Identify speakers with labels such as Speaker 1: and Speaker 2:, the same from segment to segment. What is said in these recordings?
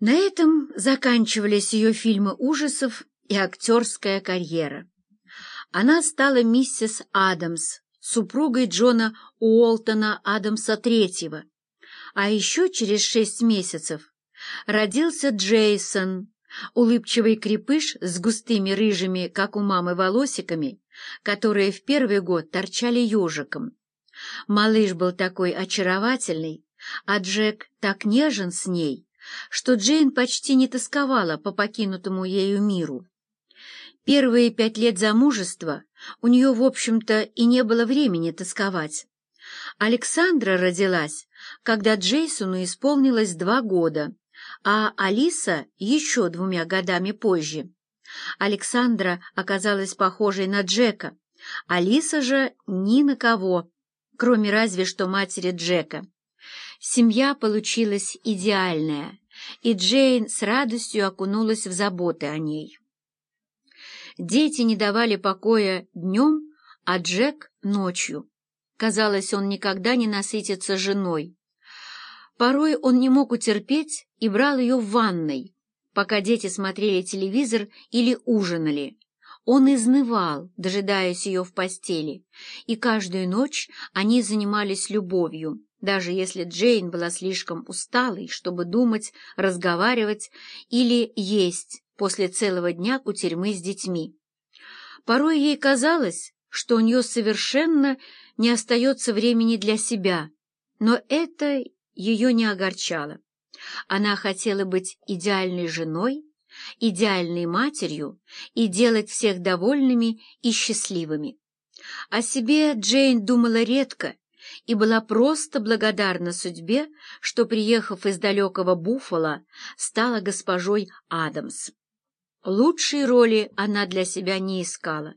Speaker 1: На этом заканчивались ее фильмы ужасов и актерская карьера. Она стала миссис Адамс, супругой Джона Уолтона Адамса III, а еще через шесть месяцев родился Джейсон, улыбчивый крепыш с густыми рыжими, как у мамы, волосиками, которые в первый год торчали ежиком. Малыш был такой очаровательный, а Джек так нежен с ней, что Джейн почти не тосковала по покинутому ею миру. Первые пять лет замужества у нее, в общем-то, и не было времени тосковать. Александра родилась, когда Джейсону исполнилось два года, а Алиса еще двумя годами позже. Александра оказалась похожей на Джека, Алиса же ни на кого, кроме разве что матери Джека. Семья получилась идеальная, и Джейн с радостью окунулась в заботы о ней. Дети не давали покоя днем, а Джек — ночью. Казалось, он никогда не насытится женой. Порой он не мог утерпеть и брал ее в ванной, пока дети смотрели телевизор или ужинали. Он изнывал, дожидаясь ее в постели, и каждую ночь они занимались любовью даже если Джейн была слишком усталой, чтобы думать, разговаривать или есть после целого дня кутерьмы с детьми. Порой ей казалось, что у нее совершенно не остается времени для себя, но это ее не огорчало. Она хотела быть идеальной женой, идеальной матерью и делать всех довольными и счастливыми. О себе Джейн думала редко и была просто благодарна судьбе, что, приехав из далекого Буффало, стала госпожой Адамс. Лучшей роли она для себя не искала,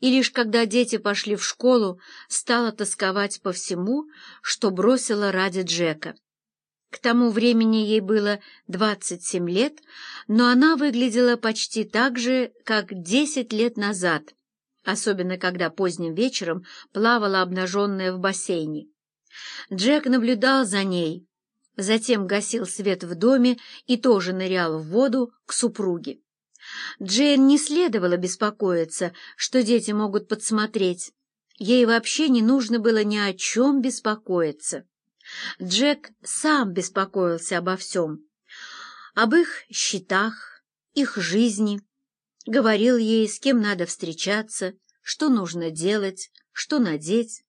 Speaker 1: и лишь когда дети пошли в школу, стала тосковать по всему, что бросила ради Джека. К тому времени ей было 27 лет, но она выглядела почти так же, как 10 лет назад, особенно когда поздним вечером плавала обнаженная в бассейне. Джек наблюдал за ней, затем гасил свет в доме и тоже нырял в воду к супруге. Джейн не следовало беспокоиться, что дети могут подсмотреть. Ей вообще не нужно было ни о чем беспокоиться. Джек сам беспокоился обо всем. Об их счетах, их жизни, говорил ей, с кем надо встречаться, что нужно делать, что надеть.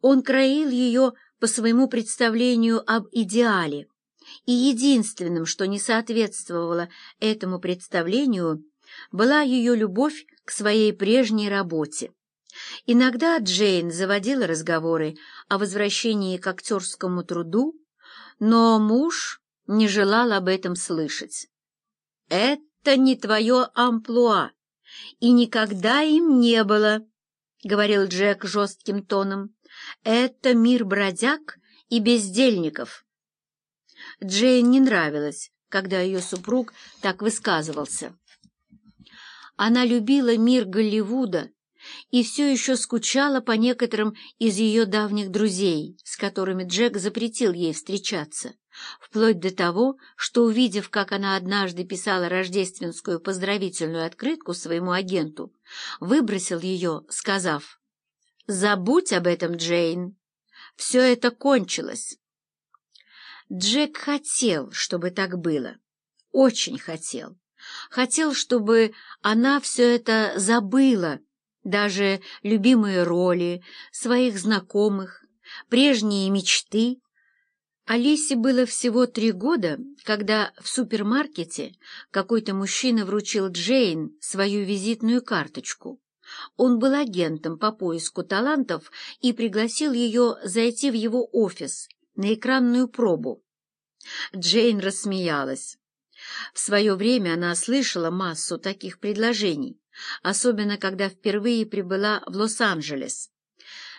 Speaker 1: Он краил ее по своему представлению об идеале, и единственным, что не соответствовало этому представлению, была ее любовь к своей прежней работе. Иногда Джейн заводила разговоры о возвращении к актерскому труду, но муж не желал об этом слышать. «Это это не твое амплуа, и никогда им не было, — говорил Джек жестким тоном. Это мир бродяг и бездельников. Джейн не нравилось, когда ее супруг так высказывался. Она любила мир Голливуда и все еще скучала по некоторым из ее давних друзей, с которыми Джек запретил ей встречаться, вплоть до того, что, увидев, как она однажды писала рождественскую поздравительную открытку своему агенту, выбросил ее, сказав «Забудь об этом, Джейн, все это кончилось». Джек хотел, чтобы так было, очень хотел. Хотел, чтобы она все это забыла, даже любимые роли, своих знакомых, прежние мечты. Алисе было всего три года, когда в супермаркете какой-то мужчина вручил Джейн свою визитную карточку. Он был агентом по поиску талантов и пригласил ее зайти в его офис на экранную пробу. Джейн рассмеялась. В свое время она слышала массу таких предложений, особенно когда впервые прибыла в Лос-Анджелес.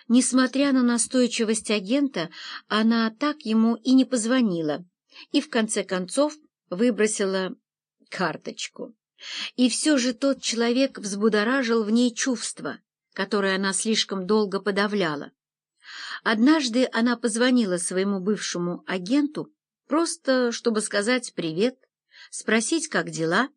Speaker 1: Несмотря на настойчивость агента, она так ему и не позвонила и, в конце концов, выбросила карточку. И все же тот человек взбудоражил в ней чувства, которые она слишком долго подавляла. Однажды она позвонила своему бывшему агенту, просто чтобы сказать привет, спросить, как дела,